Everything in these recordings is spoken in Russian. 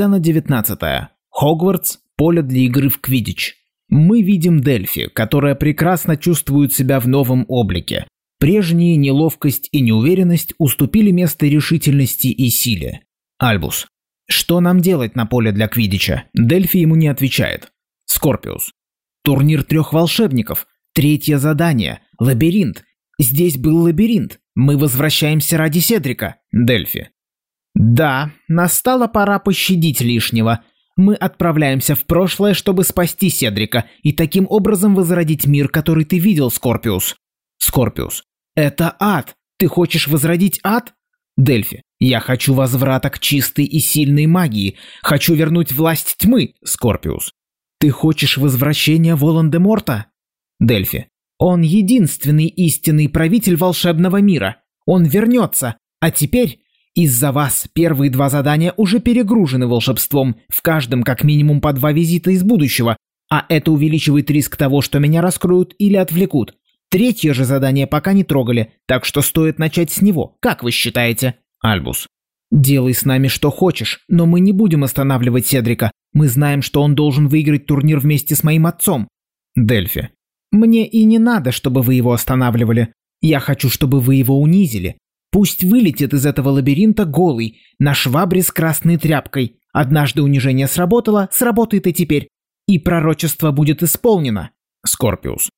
Сцена 19. Хогвартс. Поле для игры в квиддич. Мы видим Дельфи, которая прекрасно чувствует себя в новом облике. Прежние неловкость и неуверенность уступили место решительности и силе. Альбус. Что нам делать на поле для квиддича? Дельфи ему не отвечает. Скорпиус. Турнир трех волшебников. Третье задание. Лабиринт. Здесь был лабиринт. Мы возвращаемся ради Седрика. Дельфи. Да, настала пора пощадить лишнего. Мы отправляемся в прошлое, чтобы спасти Седрика и таким образом возродить мир, который ты видел, Скорпиус. Скорпиус. Это ад. Ты хочешь возродить ад? Дельфи. Я хочу возврата к чистой и сильной магии. Хочу вернуть власть тьмы, Скорпиус. Ты хочешь возвращения Волан-де-Морта? Дельфи. Он единственный истинный правитель волшебного мира. Он вернется. А теперь из-за вас первые два задания уже перегружены волшебством, в каждом как минимум по два визита из будущего, а это увеличивает риск того, что меня раскроют или отвлекут. Третье же задание пока не трогали, так что стоит начать с него. Как вы считаете? Альбус. Делай с нами что хочешь, но мы не будем останавливать Седрика. Мы знаем, что он должен выиграть турнир вместе с моим отцом. Дельфи. Мне и не надо, чтобы вы его останавливали. Я хочу, чтобы вы его унизили. Пусть вылетит из этого лабиринта голый, на швабре с красной тряпкой. Однажды унижение сработало, сработает и теперь. И пророчество будет исполнено. Скорпиус.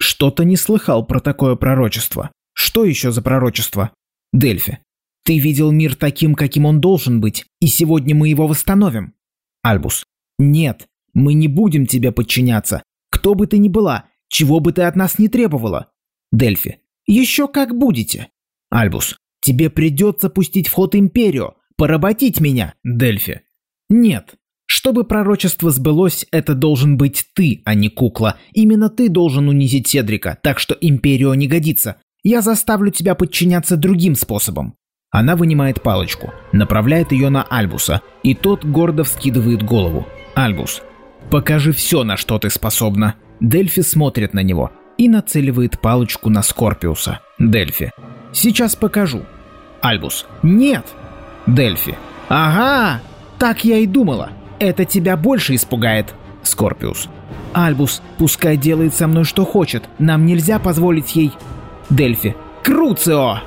Что-то не слыхал про такое пророчество. Что еще за пророчество? Дельфи. Ты видел мир таким, каким он должен быть, и сегодня мы его восстановим. Альбус. Нет, мы не будем тебе подчиняться. Кто бы ты ни была, чего бы ты от нас не требовала. Дельфи. Еще как будете. Альбус. Тебе придется пустить в ход Империю, поработить меня, Дельфи. Нет. Чтобы пророчество сбылось, это должен быть ты, а не кукла. Именно ты должен унизить Седрика, так что Империю не годится. Я заставлю тебя подчиняться другим способом. Она вынимает палочку, направляет ее на Альбуса, и тот гордо вскидывает голову. Альбус, покажи все, на что ты способна. Дельфи смотрит на него и нацеливает палочку на Скорпиуса. Дельфи, сейчас покажу. Альбус, нет. Дельфи, ага, так я и думала. Это тебя больше испугает. Скорпиус, Альбус, пускай делает со мной что хочет, нам нельзя позволить ей... Дельфи, Круцио!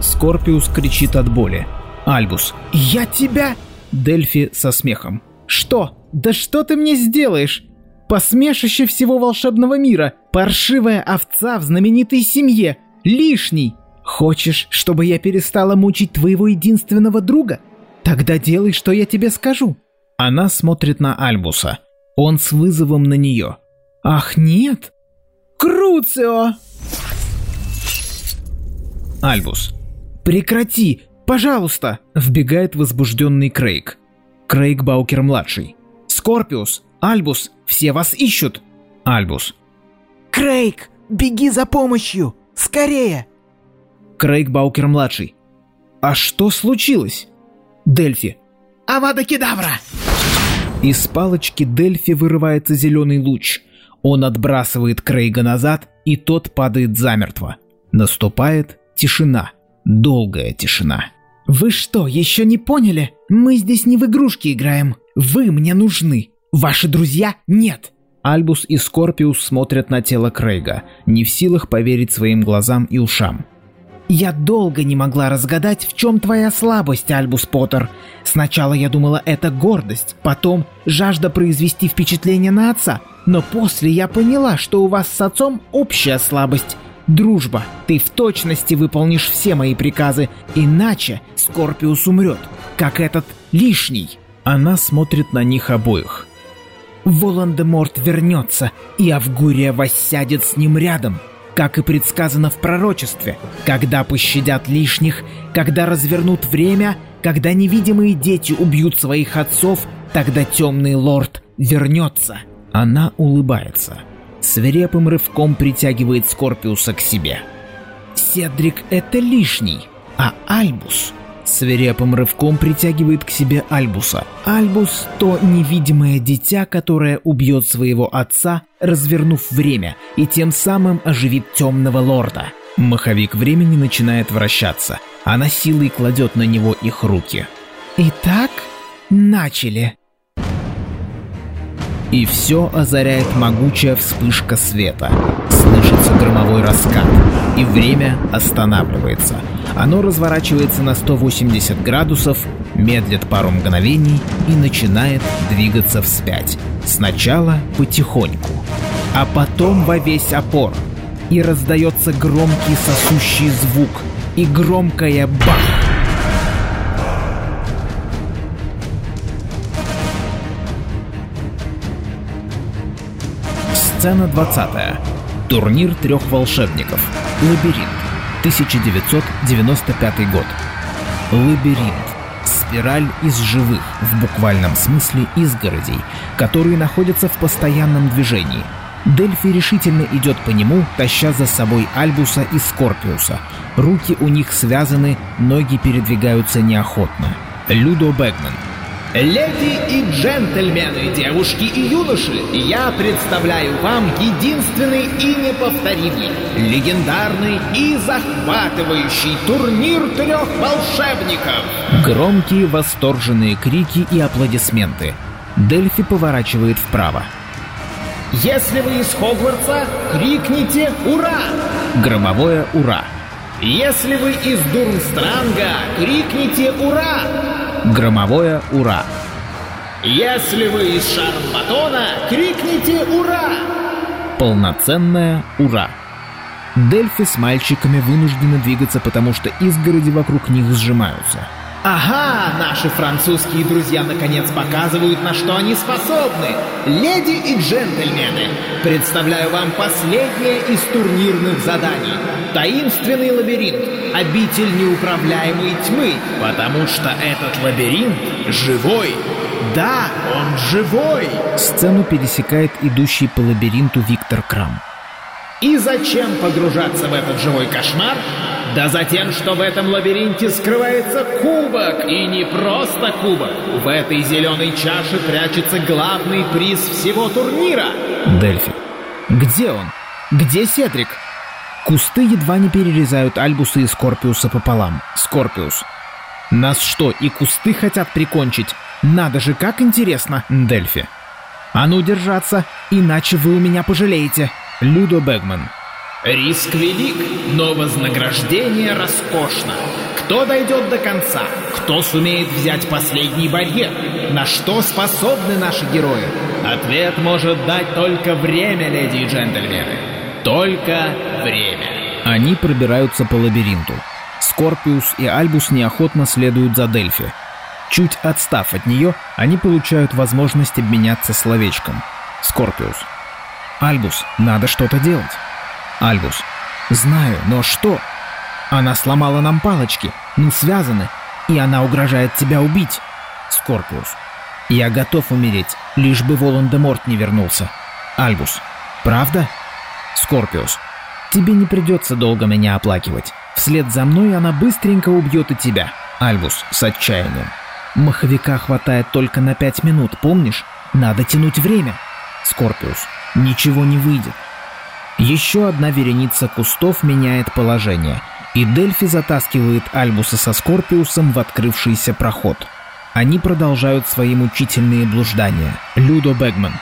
Скорпиус кричит от боли. Альбус. «Я тебя...» Дельфи со смехом. «Что? Да что ты мне сделаешь? Посмешище всего волшебного мира, паршивая овца в знаменитой семье, лишний. Хочешь, чтобы я перестала мучить твоего единственного друга? Тогда делай, что я тебе скажу». Она смотрит на Альбуса. Он с вызовом на нее. «Ах, нет!» «Круцио!» Альбус. «Прекрати! Пожалуйста!» – вбегает возбужденный Крейг. Крейг Баукер-младший. «Скорпиус! Альбус! Все вас ищут!» Альбус. «Крейг! Беги за помощью! Скорее!» Крейг Баукер-младший. «А что случилось?» Дельфи. «Авада Кедавра!» Из палочки Дельфи вырывается зеленый луч. Он отбрасывает Крейга назад, и тот падает замертво. Наступает тишина. Долгая тишина. «Вы что, еще не поняли? Мы здесь не в игрушки играем. Вы мне нужны. Ваши друзья – нет!» Альбус и Скорпиус смотрят на тело Крейга, не в силах поверить своим глазам и ушам. «Я долго не могла разгадать, в чем твоя слабость, Альбус Поттер. Сначала я думала, это гордость, потом жажда произвести впечатление на отца, но после я поняла, что у вас с отцом общая слабость – Дружба, ты в точности выполнишь все мои приказы, иначе Скорпиус умрет, как этот лишний. Она смотрит на них обоих. Волан-де-Морт вернется, и Авгурия воссядет с ним рядом, как и предсказано в пророчестве, когда пощадят лишних, когда развернут время, когда невидимые дети убьют своих отцов, тогда темный лорд вернется. Она улыбается свирепым рывком притягивает Скорпиуса к себе. «Седрик — это лишний, а Альбус...» Свирепым рывком притягивает к себе Альбуса. Альбус — то невидимое дитя, которое убьет своего отца, развернув время, и тем самым оживит темного лорда. Маховик времени начинает вращаться. Она силой кладет на него их руки. «Итак, начали!» И все озаряет могучая вспышка света. Слышится громовой раскат, и время останавливается. Оно разворачивается на 180 градусов, медлит пару мгновений и начинает двигаться вспять. Сначала потихоньку, а потом во весь опор. И раздается громкий сосущий звук и громкое бах! Сцена 20. Турнир трех волшебников. Лабиринт. 1995 год. Лабиринт. Спираль из живых, в буквальном смысле изгородей, которые находятся в постоянном движении. Дельфи решительно идет по нему, таща за собой Альбуса и Скорпиуса. Руки у них связаны, ноги передвигаются неохотно. Людо Бэгман, Леди и джентльмены, девушки и юноши, я представляю вам единственный и неповторимый, легендарный и захватывающий турнир трех волшебников. Громкие восторженные крики и аплодисменты. Дельфи поворачивает вправо. Если вы из Хогвартса, крикните «Ура!» Громовое «Ура!» Если вы из Дурмстранга, крикните «Ура!» Громовое «Ура!» Если вы из Шарбатона, крикните «Ура!» Полноценное «Ура!» Дельфи с мальчиками вынуждены двигаться, потому что изгороди вокруг них сжимаются. Ага, наши французские друзья наконец показывают, на что они способны. Леди и джентльмены, представляю вам последнее из турнирных заданий. Таинственный лабиринт, обитель неуправляемой тьмы, потому что этот лабиринт живой. Да, он живой. Сцену пересекает идущий по лабиринту Виктор Крам. И зачем погружаться в этот живой кошмар? Да за тем, что в этом лабиринте скрывается кубок, и не просто кубок. В этой зеленой чаше прячется главный приз всего турнира. Дельфи. Где он? Где Седрик? Кусты едва не перерезают Альбуса и Скорпиуса пополам. Скорпиус. Нас что, и кусты хотят прикончить? Надо же, как интересно. Дельфи. А ну держаться, иначе вы у меня пожалеете. Людо Бэгман. Риск велик, но вознаграждение роскошно. Кто дойдет до конца? Кто сумеет взять последний барьер? На что способны наши герои? Ответ может дать только время, леди и джентльмены. Только время. Они пробираются по лабиринту. Скорпиус и Альбус неохотно следуют за Дельфи. Чуть отстав от нее, они получают возможность обменяться словечком. Скорпиус. Альбус, надо что-то делать. Альбус. Знаю, но что? Она сломала нам палочки. Мы связаны. И она угрожает тебя убить. Скорпиус. Я готов умереть, лишь бы Волан-де-Морт не вернулся. Альбус. Правда? Скорпиус. Тебе не придется долго меня оплакивать. Вслед за мной она быстренько убьет и тебя. Альбус с отчаянием. Маховика хватает только на пять минут, помнишь? Надо тянуть время. Скорпиус. Ничего не выйдет. Еще одна вереница кустов меняет положение, и Дельфи затаскивает Альбуса со Скорпиусом в открывшийся проход. Они продолжают свои мучительные блуждания. Людо Бэгман.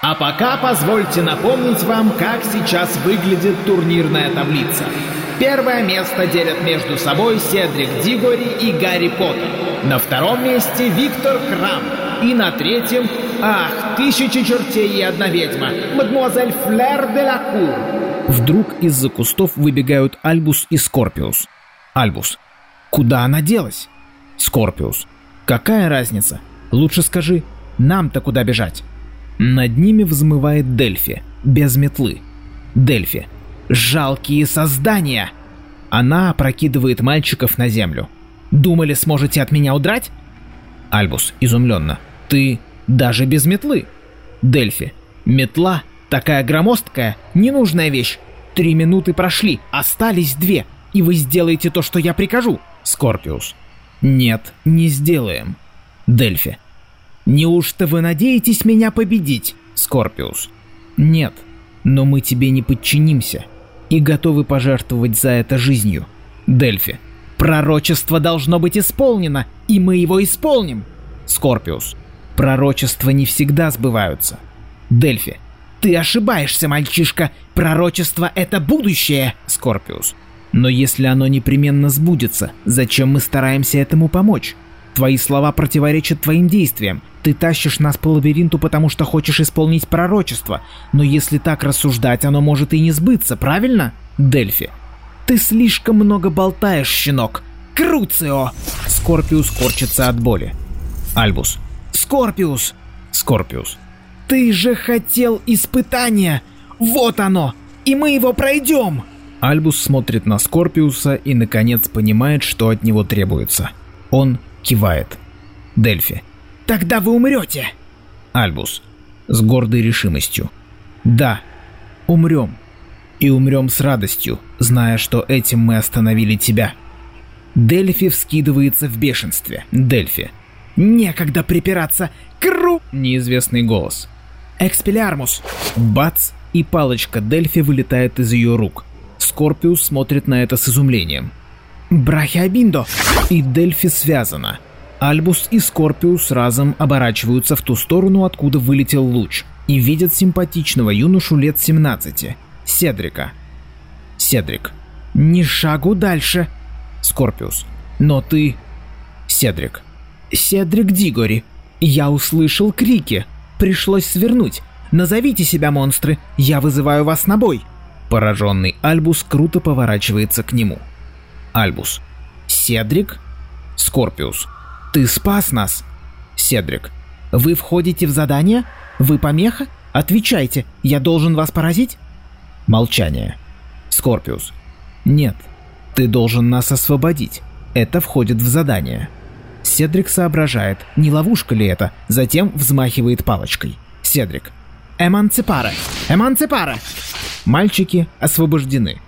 А пока позвольте напомнить вам, как сейчас выглядит турнирная таблица. Первое место делят между собой Седрик Дигори и Гарри Поттер. На втором месте Виктор Крам. И на третьем Ах, тысячи чертей и одна ведьма! Мадемуазель Флер де ла Кур! Вдруг из-за кустов выбегают Альбус и Скорпиус. Альбус. Куда она делась? Скорпиус. Какая разница? Лучше скажи, нам-то куда бежать? Над ними взмывает Дельфи, без метлы. Дельфи. Жалкие создания! Она опрокидывает мальчиков на землю. Думали, сможете от меня удрать? Альбус изумленно. Ты даже без метлы. Дельфи. Метла, такая громоздкая, ненужная вещь. Три минуты прошли, остались две, и вы сделаете то, что я прикажу. Скорпиус. Нет, не сделаем. Дельфи. Неужто вы надеетесь меня победить? Скорпиус. Нет, но мы тебе не подчинимся и готовы пожертвовать за это жизнью. Дельфи. Пророчество должно быть исполнено, и мы его исполним. Скорпиус. Пророчества не всегда сбываются. Дельфи. Ты ошибаешься, мальчишка. Пророчество — это будущее. Скорпиус. Но если оно непременно сбудется, зачем мы стараемся этому помочь? Твои слова противоречат твоим действиям. Ты тащишь нас по лабиринту, потому что хочешь исполнить пророчество. Но если так рассуждать, оно может и не сбыться, правильно? Дельфи. Ты слишком много болтаешь, щенок. Круцио! Скорпиус корчится от боли. Альбус. Скорпиус! Скорпиус. Ты же хотел испытания! Вот оно! И мы его пройдем! Альбус смотрит на Скорпиуса и, наконец, понимает, что от него требуется. Он кивает. Дельфи. «Тогда вы умрете!» Альбус. С гордой решимостью. «Да, умрем. И умрем с радостью, зная, что этим мы остановили тебя». Дельфи вскидывается в бешенстве. Дельфи. «Некогда припираться! Кру!» Неизвестный голос. «Экспелярмус!» Бац! И палочка Дельфи вылетает из ее рук. Скорпиус смотрит на это с изумлением. «Брахиабиндо!» И Дельфи связана. Альбус и Скорпиус разом оборачиваются в ту сторону, откуда вылетел луч, и видят симпатичного юношу лет 17, Седрика. Седрик. «Ни шагу дальше!» Скорпиус. «Но ты...» Седрик. «Седрик Дигори. Я услышал крики. Пришлось свернуть. Назовите себя, монстры. Я вызываю вас на бой!» Пораженный Альбус круто поворачивается к нему. Альбус. «Седрик?» Скорпиус. «Ты спас нас!» Седрик. «Вы входите в задание? Вы помеха? Отвечайте, я должен вас поразить?» Молчание. Скорпиус. «Нет, ты должен нас освободить. Это входит в задание». Седрик соображает, не ловушка ли это, затем взмахивает палочкой. Седрик. «Эманципара! Эманципара!» Мальчики освобождены.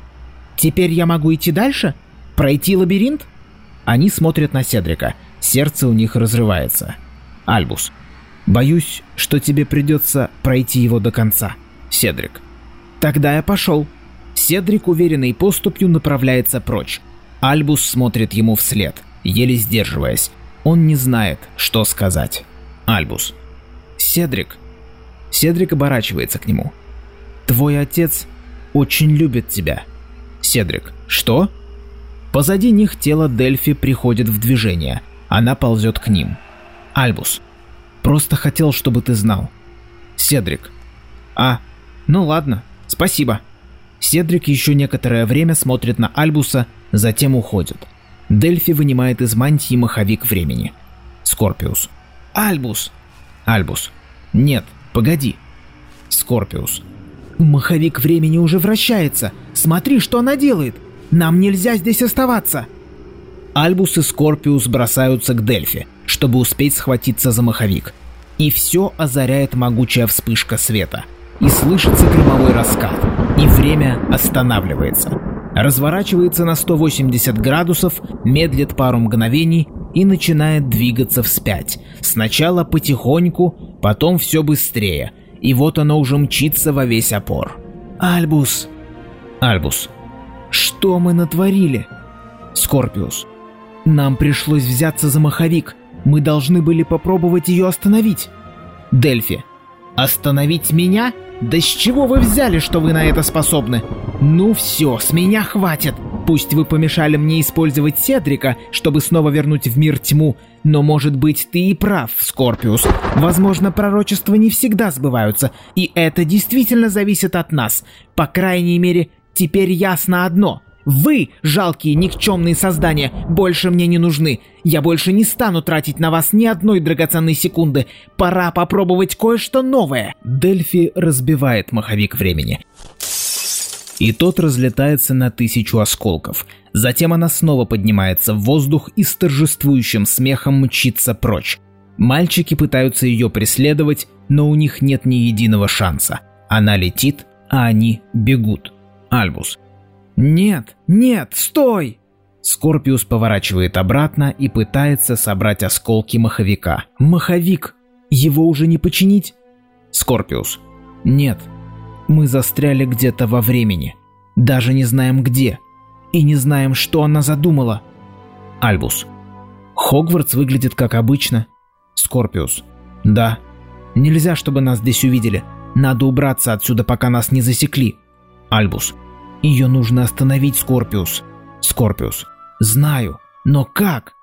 «Теперь я могу идти дальше? Пройти лабиринт?» Они смотрят на Седрика. Сердце у них разрывается. Альбус. «Боюсь, что тебе придется пройти его до конца». Седрик. «Тогда я пошел». Седрик уверенной поступью направляется прочь. Альбус смотрит ему вслед, еле сдерживаясь. Он не знает, что сказать. Альбус. «Седрик». Седрик оборачивается к нему. «Твой отец очень любит тебя». Седрик. «Что?» Позади них тело Дельфи приходит в движение. Она ползет к ним. Альбус. «Просто хотел, чтобы ты знал». Седрик. «А, ну ладно, спасибо». Седрик еще некоторое время смотрит на Альбуса, затем уходит. Дельфи вынимает из мантии маховик времени. Скорпиус. «Альбус!» Альбус. «Нет, погоди». Скорпиус. «Маховик времени уже вращается. Смотри, что она делает. Нам нельзя здесь оставаться!» Альбус и Скорпиус бросаются к Дельфи, чтобы успеть схватиться за маховик. И все озаряет могучая вспышка света. И слышится громовой раскат. И время останавливается. Разворачивается на 180 градусов, медлит пару мгновений и начинает двигаться вспять. Сначала потихоньку, потом все быстрее. И вот оно уже мчится во весь опор. «Альбус!» Альбус. «Что мы натворили?» Скорпиус. «Нам пришлось взяться за маховик. Мы должны были попробовать ее остановить». Дельфи. «Остановить меня? Да с чего вы взяли, что вы на это способны? Ну все, с меня хватит. Пусть вы помешали мне использовать Седрика, чтобы снова вернуть в мир тьму, но, может быть, ты и прав, Скорпиус. Возможно, пророчества не всегда сбываются, и это действительно зависит от нас. По крайней мере, теперь ясно одно. Вы, жалкие никчемные создания, больше мне не нужны. Я больше не стану тратить на вас ни одной драгоценной секунды. Пора попробовать кое-что новое. Дельфи разбивает маховик времени. И тот разлетается на тысячу осколков. Затем она снова поднимается в воздух и с торжествующим смехом мчится прочь. Мальчики пытаются ее преследовать, но у них нет ни единого шанса. Она летит, а они бегут. Альбус. «Нет, нет, стой!» Скорпиус поворачивает обратно и пытается собрать осколки маховика. «Маховик! Его уже не починить?» Скорпиус. «Нет, мы застряли где-то во времени. Даже не знаем где. И не знаем, что она задумала». Альбус. «Хогвартс выглядит как обычно». Скорпиус. Да. Нельзя, чтобы нас здесь увидели. Надо убраться отсюда, пока нас не засекли. Альбус. Ее нужно остановить, Скорпиус. Скорпиус. Знаю. Но как?